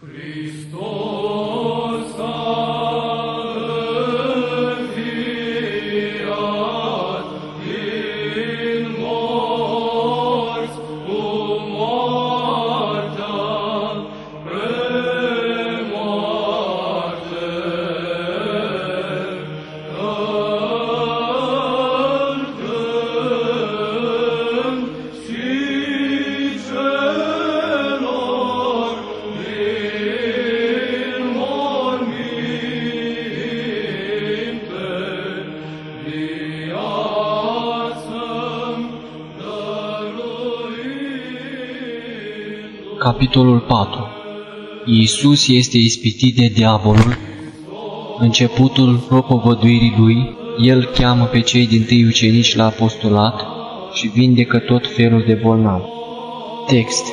Cristo Capitolul 4 Iisus este ispitit de diavolul. Începutul propovăduirii lui, el cheamă pe cei din tâi ucenici la apostolat și vindecă tot felul de bolnavi. Text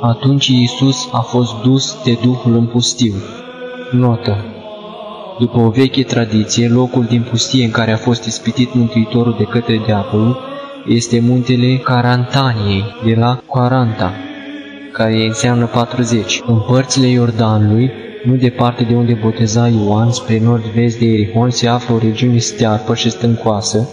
Atunci Iisus a fost dus de Duhul în pustiu. Notă După o veche tradiție, locul din pustie în care a fost ispitit Mântuitorul de către diavolul este muntele Carantaniei, de la Quaranta, care înseamnă 40. În părțile Iordanului, nu departe de unde boteza Ioan, spre nord-vest de Erihon, se află o regiune stearpă și stâncoasă,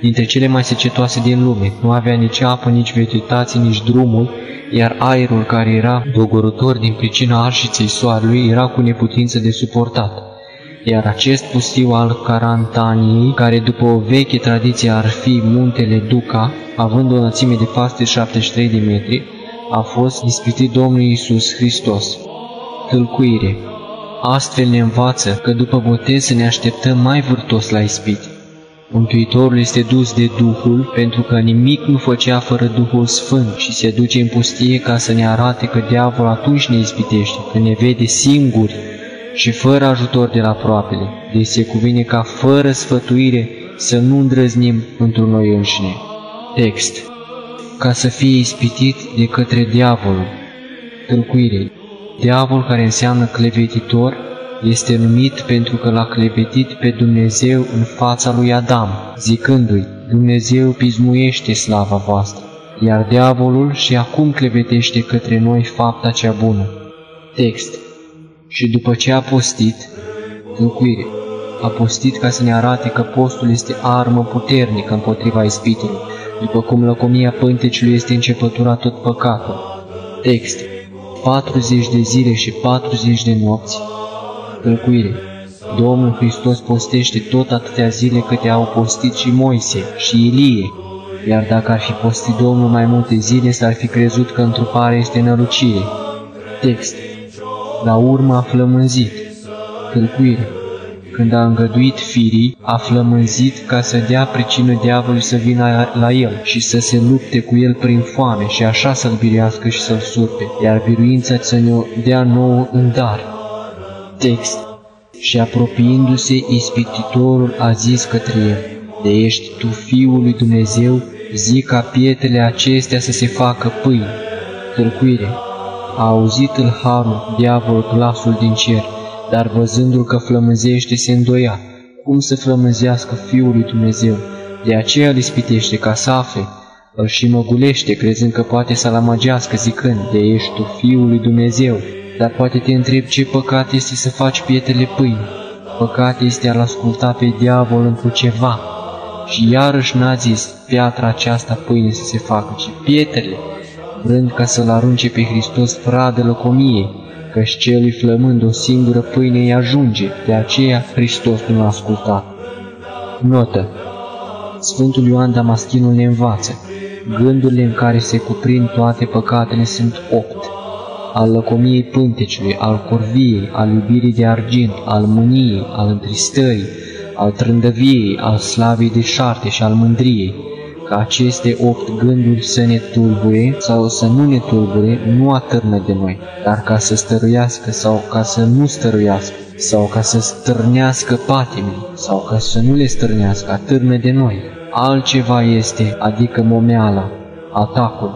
dintre cele mai secetoase din lume. Nu avea nici apă, nici vegetație, nici drumul, iar aerul care era dogorător din pricina arșiței soarelui era cu neputință de suportat. Iar acest pustiu al Carantaniei, care după o veche tradiție ar fi muntele Duca, având o înălțime de peste 73 de metri, a fost ispitit Domnul Iisus Hristos. Tâlcuire Astfel ne învață că după botez să ne așteptăm mai vârtos la ispit. Mântuitorul este dus de Duhul pentru că nimic nu făcea fără Duhul Sfânt și se duce în pustie ca să ne arate că diavolul atunci ne ispitește, când ne vede singuri și fără ajutor de la aproapele. Deci se cuvine ca fără sfătuire să nu îndrăznim într noi înșine. Text ca să fie ispitit de către diavolul. Tâlcuire. Diavol, care înseamnă clevetitor, este numit pentru că l-a clevetit pe Dumnezeu în fața lui Adam, zicându-i, Dumnezeu pismuiește slava voastră, iar diavolul și acum clevetește către noi fapta cea bună. Text. Și după ce a postit, tâlcuire, a postit ca să ne arate că postul este armă puternică împotriva ispitelor, după cum lăcomia pânteciului este începătura tot păcatul. Text 40 de zile și 40 de nopți. Călcuire Domnul Hristos postește tot atâtea zile câte au postit și Moise și Ilie, iar dacă ar fi postit Domnul mai multe zile, s-ar fi crezut că întruparea este nălucire. Text La urmă a flămânzit. Călcuire când a îngăduit firii, a flămânzit ca să dea pricină diavolului să vină la el și să se lupte cu el prin foame și așa să-l biruiască și să-l surpe, iar biruința să ne-o dea nouă în dar. Text Și apropiindu-se, ispititorul a zis către el, De ești tu Fiul lui Dumnezeu, zic ca pietrele acestea să se facă pâine. Tâlcuire A auzit îl harul, diavol glasul din cer, dar văzându-l că flămânzește, se îndoia. Cum să flămânzească Fiul lui Dumnezeu? De aceea îl ispitește ca să afle. Îl și măgulește, crezând că poate să-l amagească, zicând, de ești tu Fiul lui Dumnezeu. Dar poate te întreb ce păcat este să faci pietele pâine. Păcat este a-l asculta pe diavol într ceva. Și iarăși n-a zis piatra aceasta pâine să se facă, ci pietrele, vrând ca să-l arunce pe Hristos fradă lăcomiei, căci celui flămând o singură pâine îi ajunge, de aceea Hristos nu l-a ascultat. Notă Sfântul Ioan Damaschinul ne învață. Gândurile în care se cuprind toate păcatele sunt opt. Al lăcomiei pânteciului, al corviei, al iubirii de argint, al mâniei, al întristării, al trândăviei, al slavei de șarte și al mândriei, ca aceste opt gânduri să ne tulbure sau să nu ne tulbure, nu atârnă de noi, dar ca să stăruiască sau ca să nu stăruiască, sau ca să stârnească patimile, sau ca să nu le stârnească, atârnă de noi. Altceva este, adică momeala, atacul,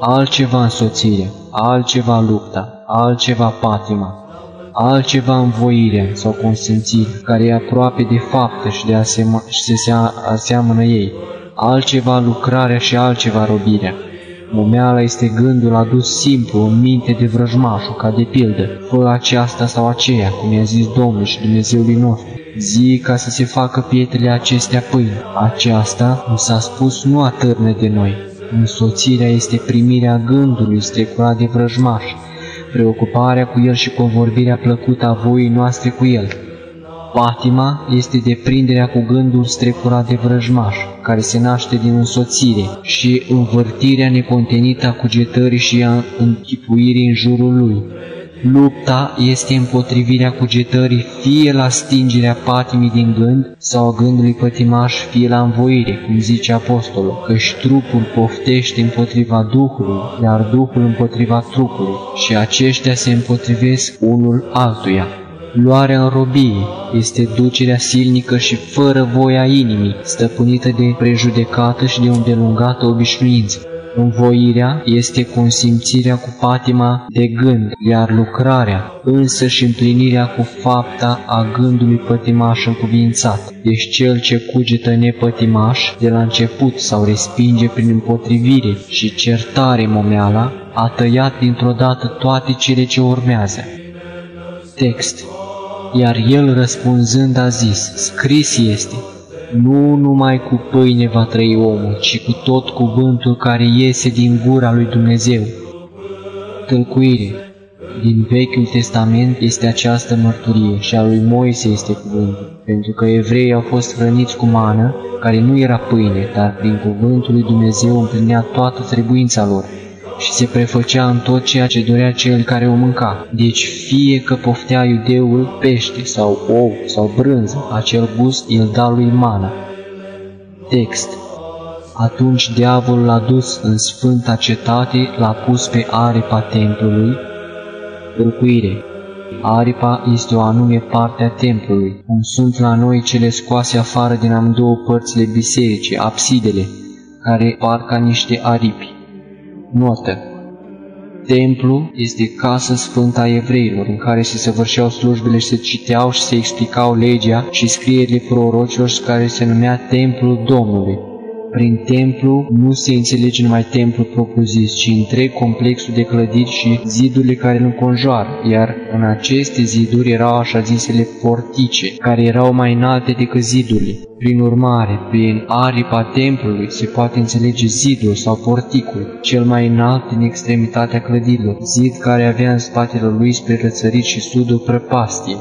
altceva însoțirea, altceva lupta, altceva patima, altceva învoirea sau consimțirea, care e aproape de faptă și, de asema- și se aseamănă ei, altceva lucrarea și altceva robirea. Momeala este gândul adus simplu în minte de vrăjmașul, ca de pildă, fă aceasta sau aceea, cum i-a zis Domnul și Dumnezeului nostru. Zi ca să se facă pietrele acestea pâini. Aceasta, nu s-a spus, nu atârne de noi. Însoțirea este primirea gândului strecurat de vrăjmaș, preocuparea cu el și convorbirea plăcută a voii noastre cu el. Patima este deprinderea cu gândul strecurat de vrăjmaș, care se naște din însoțire și învârtirea necontenită a cugetării și a închipuirii în jurul lui. Lupta este împotrivirea cugetării fie la stingerea patimii din gând sau a gândului pătimaș fie la învoire, cum zice apostolul, căci trupul poftește împotriva Duhului, iar Duhul împotriva trupului și aceștia se împotrivesc unul altuia. Luarea în robie este ducerea silnică și fără voia inimii, stăpânită de prejudecată și de o îndelungată obișnuință. Învoirea este consimțirea cu patima de gând, iar lucrarea, însă și împlinirea cu fapta a gândului pătimaș încuvințat. Deci cel ce cugetă nepătimaș de la început sau respinge prin împotrivire și certare momeala, a tăiat dintr-o dată toate cele ce urmează. Text Iar el răspunzând a zis, scris este, nu numai cu pâine va trăi omul, ci cu tot cuvântul care iese din gura lui Dumnezeu. Tălcuire Din Vechiul Testament este această mărturie și a lui Moise este cuvântul, pentru că evreii au fost hrăniți cu mană, care nu era pâine, dar prin cuvântul lui Dumnezeu împlinea toată trebuința lor și se prefăcea în tot ceea ce dorea cel care o mânca. Deci fie că poftea iudeul pește sau ou sau brânză, acel gust îl da lui mana. Text Atunci diavolul l-a dus în sfânta cetate, l-a pus pe aripa templului, Tâlcuire Aripa este o anume parte a templului, cum sunt la noi cele scoase afară din amândouă părțile bisericii, absidele, care par ca niște aripi. Notă Templu este casa sfântă a evreilor, în care se săvârșeau slujbele și se citeau și se explicau legea și scrierile prorocilor care se numea Templul Domnului. Prin templu nu se înțelege numai templu propriu-zis, ci întreg complexul de clădiri și zidurile care îl înconjoară, iar în aceste ziduri erau așa zisele portice, care erau mai înalte decât zidurile. Prin urmare, prin aripa templului se poate înțelege zidul sau porticul, cel mai înalt din extremitatea clădirilor, zid care avea în spatele lui spre rățărit și sudul prăpastie.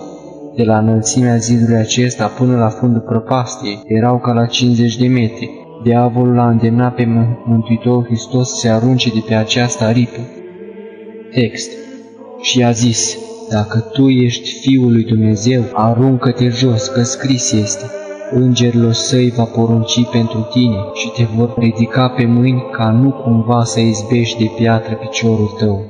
De la înălțimea zidului acesta până la fundul prăpastiei erau ca la 50 de metri, Diavolul a îndemnat pe Mântuitorul Hristos să se arunce de pe această aripă. Text Și a zis, dacă tu ești Fiul lui Dumnezeu, aruncă-te jos, că scris este. Îngerilor săi va porunci pentru tine și te vor ridica pe mâini ca nu cumva să izbești de piatră piciorul tău.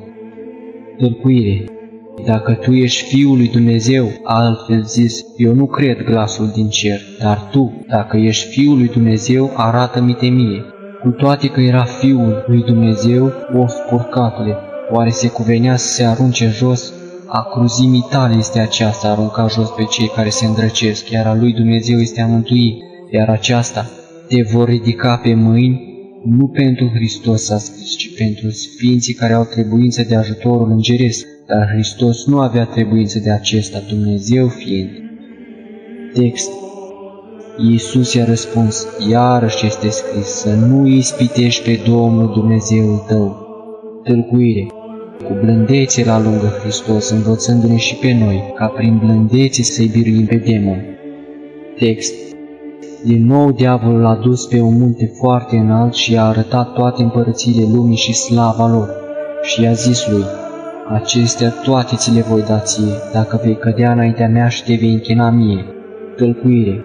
Tâlcuire dacă tu ești Fiul lui Dumnezeu, altfel zis, eu nu cred glasul din cer, dar tu, dacă ești Fiul lui Dumnezeu, arată-mi-te mie. Cu toate că era Fiul lui Dumnezeu, o spurcatule, oare se cuvenea să se arunce jos? A cruzimii tale este aceasta, arunca jos pe cei care se îndrăcesc, iar a lui Dumnezeu este a mântui, iar aceasta te vor ridica pe mâini, nu pentru Hristos a scris, ci pentru sfinții care au trebuință de ajutorul îngeresc, dar Hristos nu avea trebuință de acesta, Dumnezeu fiind. Text Iisus i-a răspuns, iarăși este scris, să nu ispitești pe Domnul Dumnezeul tău. Tâlcuire Cu blândețe la lungă Hristos, învățându-ne și pe noi, ca prin blândețe să-i biruim pe demon. Text din nou diavolul l-a dus pe un munte foarte înalt și i-a arătat toate împărățiile lumii și slava lor și i-a zis lui, Acestea toate ți le voi da ție, dacă vei cădea înaintea mea și te vei închina mie. Tălcuire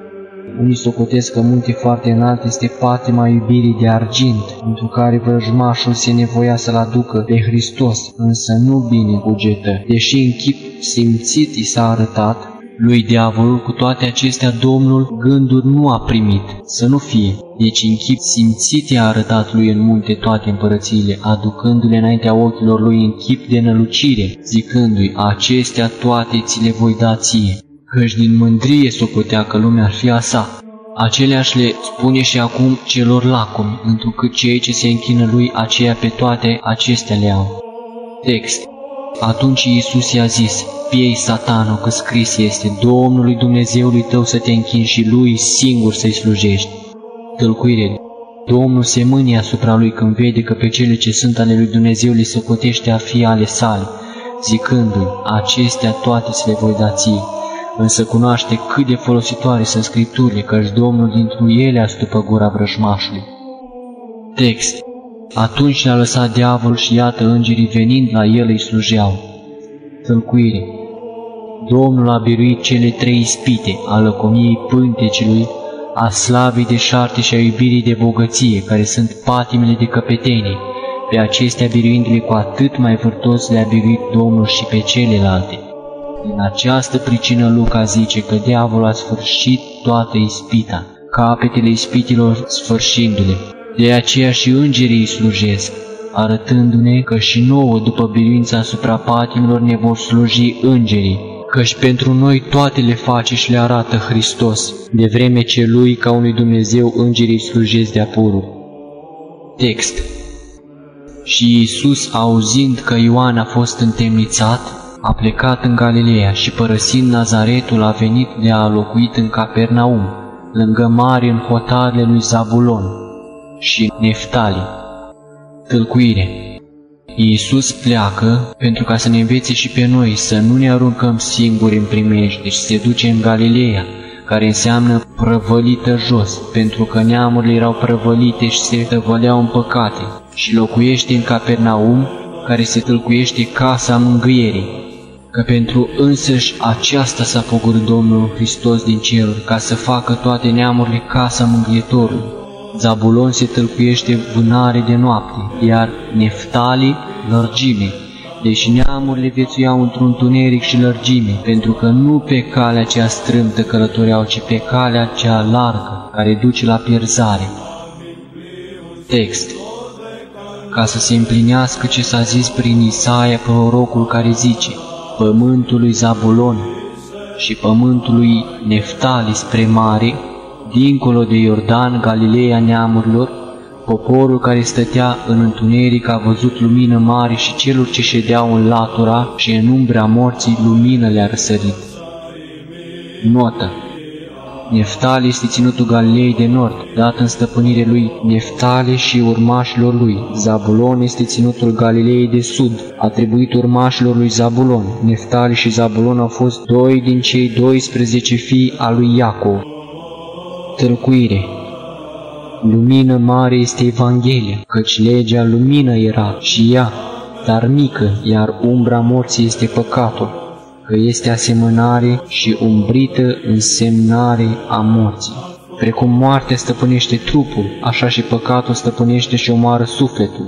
Unii socotesc că munte foarte înalt este patima iubirii de argint, pentru care vrăjmașul se nevoia să-l aducă pe Hristos, însă nu bine bugetă. Deși în chip simțit i s-a arătat, lui diavolul cu toate acestea Domnul gânduri nu a primit, să nu fie. Deci în chip simțit i-a arătat lui în munte toate împărățiile, aducându-le înaintea ochilor lui în chip de nălucire, zicându-i, acestea toate ți le voi da ție, căci din mândrie socotea că lumea ar fi a sa. Aceleași le spune și acum celor lacomi, întrucât cei ce se închină lui aceea pe toate acestea le au. Text Atunci Iisus i-a zis, Piei satanul că scris este, Domnului Dumnezeului tău să te închini și lui singur să-i slujești. Tălcuire Domnul se mânie asupra lui când vede că pe cele ce sunt ale lui Dumnezeu li se potește a fi ale sale, zicându-i, acestea toate se le voi da ție. Însă cunoaște cât de folositoare sunt Scripturile, căci Domnul dintr ele astupă gura vrăjmașului. Text Atunci ne-a lăsat diavolul și iată îngerii venind la el îi slujeau. Tălcuire Domnul a biruit cele trei ispite a lăcomiei pântecelui, a slavei de șarte și a iubirii de bogăție, care sunt patimile de căpetenie, pe acestea biruindu-le cu atât mai vârtos le-a biruit Domnul și pe celelalte. Din această pricină Luca zice că diavolul a sfârșit toată ispita, capetele ispitilor sfârșindu-le. De aceea și îngerii îi slujesc, arătându-ne că și nouă, după biruința asupra patimilor, ne vor sluji îngerii, căci pentru noi toate le face și le arată Hristos, de vreme ce Lui, ca unui Dumnezeu, îngerii slujesc de apurul. Text Și Iisus, auzind că Ioan a fost întemnițat, a plecat în Galileea și părăsind Nazaretul a venit de a locuit în Capernaum, lângă mari în hotarele lui Zabulon și Neftali. Tâlcuire Iisus pleacă pentru ca să ne învețe și pe noi să nu ne aruncăm singuri în primejde și se duce în Galileea, care înseamnă prăvălită jos, pentru că neamurile erau prăvălite și se tăvăleau în păcate, și locuiește în Capernaum, care se tâlcuiește casa mângâierii, că pentru însăși aceasta s-a pogorât Domnul Hristos din ceruri, ca să facă toate neamurile casa mângâietorului Zabulon se tâlcuiește vânare de noapte, iar Neftali lărgime, deși neamurile viețuiau într-un tuneric și lărgime, pentru că nu pe calea cea strâmtă călătoreau, ci pe calea cea largă, care duce la pierzare. Text Ca să se împlinească ce s-a zis prin Isaia, prorocul care zice, Pământul lui Zabulon și pământul lui Neftali spre mare, dincolo de Iordan, Galileea neamurilor, poporul care stătea în întuneric a văzut lumină mare și celor ce ședeau în latura și în umbra morții lumină le-a răsărit. Notă Neftali este ținutul Galilei de nord, dat în stăpânire lui Neftali și urmașilor lui. Zabulon este ținutul Galilei de sud, atribuit urmașilor lui Zabulon. Neftali și Zabulon au fost doi din cei 12 fii al lui Iacov. Tălcuire Lumină mare este Evanghelia, căci legea lumină era și ea, dar mică, iar umbra morții este păcatul, că este asemănare și umbrită însemnare a morții. Precum moartea stăpânește trupul, așa și păcatul stăpânește și omoară sufletul.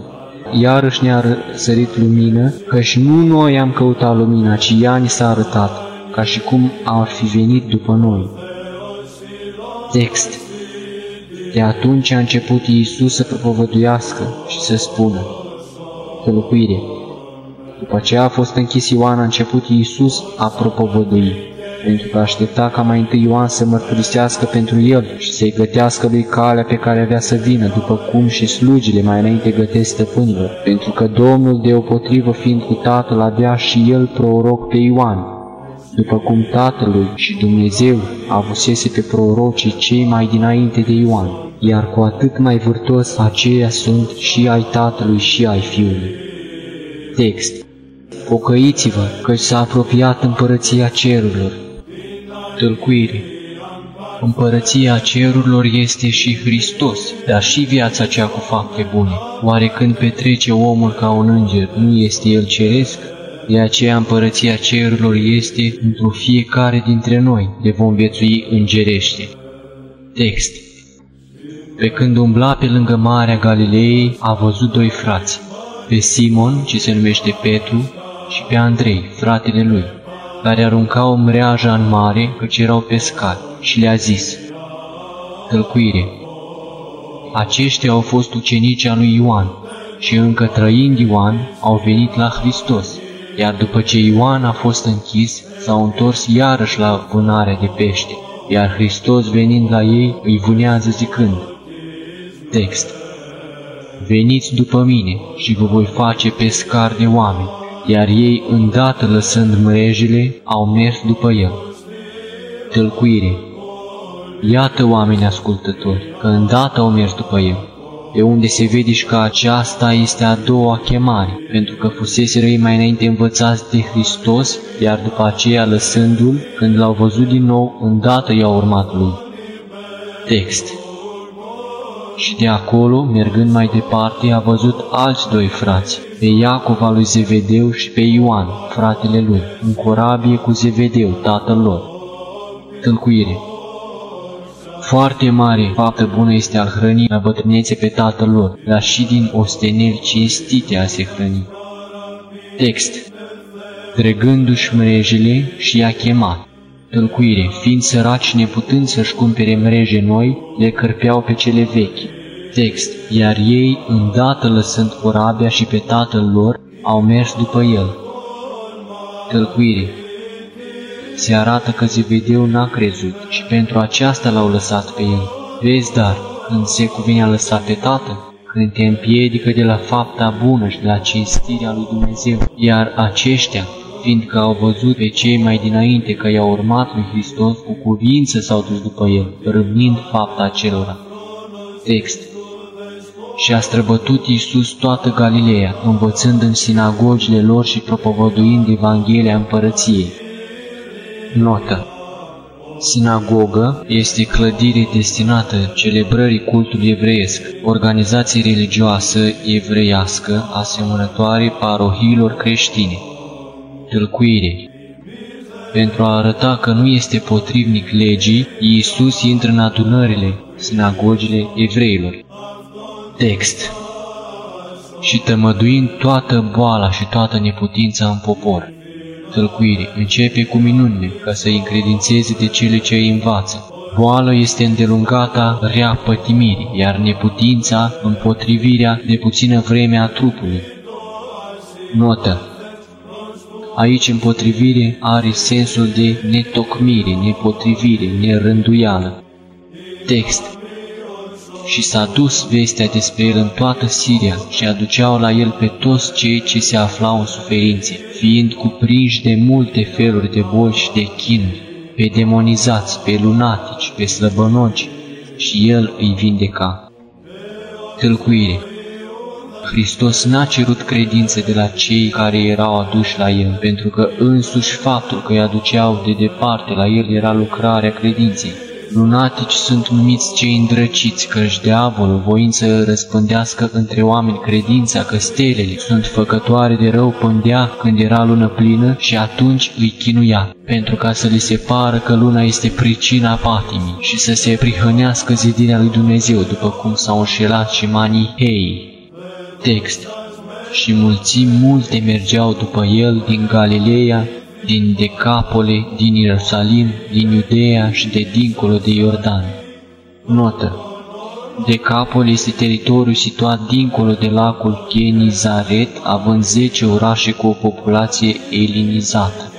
Iarăși ne-a sărit lumină, căci nu noi am căutat lumina, ci ea ni s-a arătat, ca și cum ar fi venit după noi. Text. De atunci a început Iisus să propovăduiască și să spună Tălcuire După ce a fost închis Ioan, a început Iisus a propovădui, pentru că aștepta ca mai întâi Ioan să mărturisească pentru el și să-i gătească lui calea pe care avea să vină, după cum și slugile mai înainte gătesc stăpânilor, pentru că Domnul deopotrivă fiind cu Tatăl avea și el proroc pe Ioan, după cum Tatălui și Dumnezeu avusese pe prorocii cei mai dinainte de Ioan, iar cu atât mai vârtos aceia sunt și ai Tatălui și ai Fiului. Text Pocăiți-vă, căci s-a apropiat împărăția cerurilor. Tălcuire Împărăția cerurilor este și Hristos, dar și viața cea cu fapte bune. Oare când petrece omul ca un înger, nu este el ceresc? De aceea împărăția cerurilor este într-o fiecare dintre noi, de vom viețui îngerește. Text. Pe când umbla pe lângă Marea Galilei, a văzut doi frați, pe Simon, ce se numește Petru, și pe Andrei, fratele lui, care aruncau mreaja în mare, căci erau pescari, și le-a zis, Tălcuire, aceștia au fost ucenicii lui Ioan, și încă trăind Ioan, au venit la Hristos iar după ce Ioan a fost închis, s-au întors iarăși la vânarea de pește. iar Hristos venind la ei îi vânează zicând. Text Veniți după mine și vă voi face pescar de oameni, iar ei, îndată lăsând mrejele, au mers după el. Tălcuire Iată, oameni ascultători, că îndată au mers după el, de unde se vede și că aceasta este a doua chemare, pentru că fusese răi mai înainte învățați de Hristos, iar după aceea lăsându-l, când l-au văzut din nou, îndată i-au urmat lui. Text Și de acolo, mergând mai departe, a văzut alți doi frați, pe Iacov al lui Zevedeu și pe Ioan, fratele lui, în corabie cu Zevedeu, tatăl lor. Tâlcuire foarte mare faptă bună este al hrăni la bătrânețe pe tatăl lor, dar și din osteneli cinstite a se hrăni. Text Dregându-și mrejele și i-a chemat. Tălcuire, fiind săraci neputând să-și cumpere mreje noi, le cărpeau pe cele vechi. Text Iar ei, îndată lăsând corabia și pe tatăl lor, au mers după el. Tălcuire se arată că Zebedeu n-a crezut și pentru aceasta l-au lăsat pe el. Vezi, dar, când se cuvine a lăsat pe tatăl, când te împiedică de la fapta bună și de la cinstirea lui Dumnezeu, iar aceștia, fiindcă au văzut pe cei mai dinainte că i-au urmat lui Hristos, cu cuvință s-au dus după el, râvnind fapta acelora. Text și a străbătut Iisus toată Galileea, învățând în sinagogile lor și propovăduind Evanghelia Împărăției. Notă Sinagogă este clădire destinată celebrării cultului evreiesc, organizație religioasă evreiască asemănătoare parohiilor creștine. Tâlcuire Pentru a arăta că nu este potrivnic legii, Iisus intră în adunările, sinagogile evreilor. Text Și tămăduind toată boala și toată neputința în popor tălcuire, începe cu minunile, ca să îi încredințeze de cele ce îi învață. Boală este îndelungata rea pătimirii, iar neputința împotrivirea de puțină vreme a trupului. Notă Aici împotrivire are sensul de netocmire, nepotrivire, nerânduială. Text și s-a dus vestea despre el în toată Siria și aduceau la el pe toți cei ce se aflau în suferințe, fiind cuprinși de multe feluri de boli și de chinuri, pe demonizați, pe lunatici, pe slăbănoci, și el îi vindeca. Tâlcuire Hristos n-a cerut credință de la cei care erau aduși la El, pentru că însuși faptul că îi aduceau de departe la El era lucrarea credinței. Lunatici sunt numiți cei îndrăciți, căci diavolul, voind să răspândească între oameni credința că stelele sunt făcătoare de rău, pândea când era lună plină și atunci îi chinuia, pentru ca să li se pară că luna este pricina patimii și să se prihănească zidirea lui Dumnezeu, după cum s-au înșelat și manihei. Text Și mulțimi multe mergeau după el din Galileea, din Decapole, din Ierusalim, din Iudeea și de dincolo de Iordan. Notă Decapole este teritoriul situat dincolo de lacul Chenizaret, având zece orașe cu o populație elinizată.